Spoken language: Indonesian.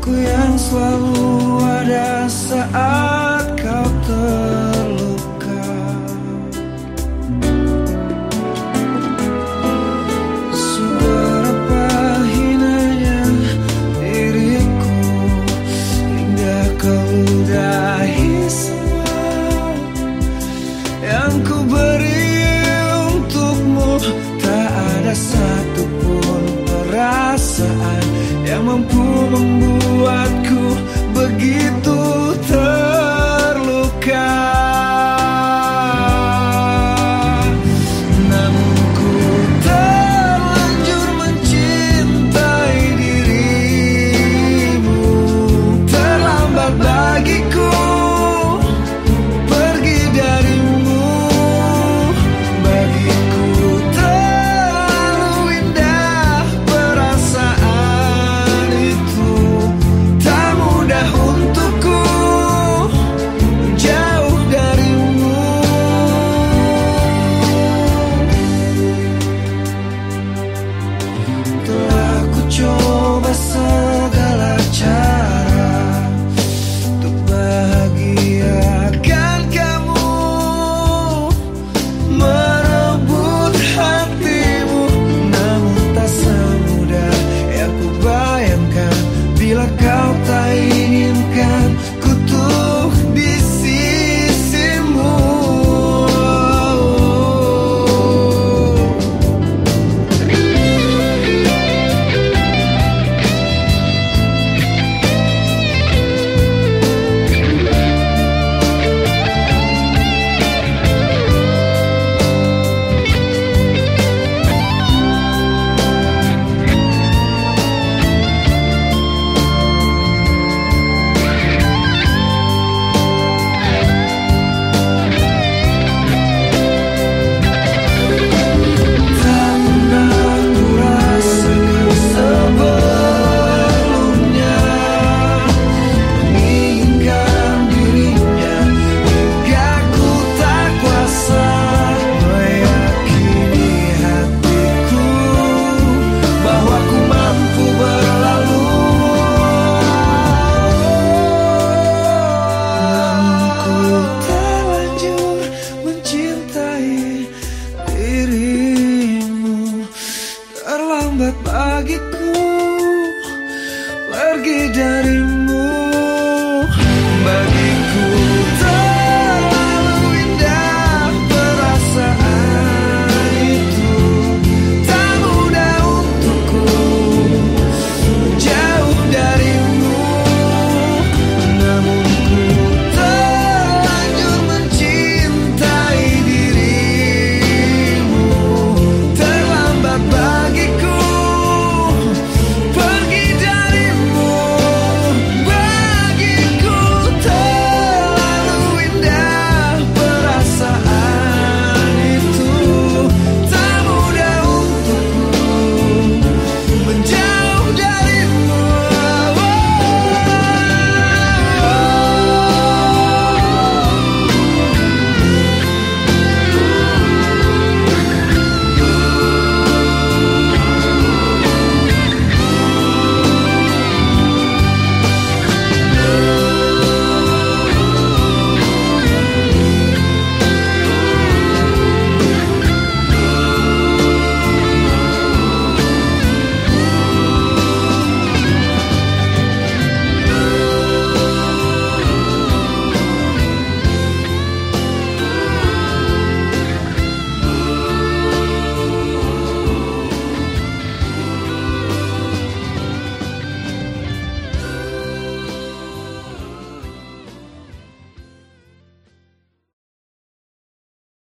Aku yang selalu ada saat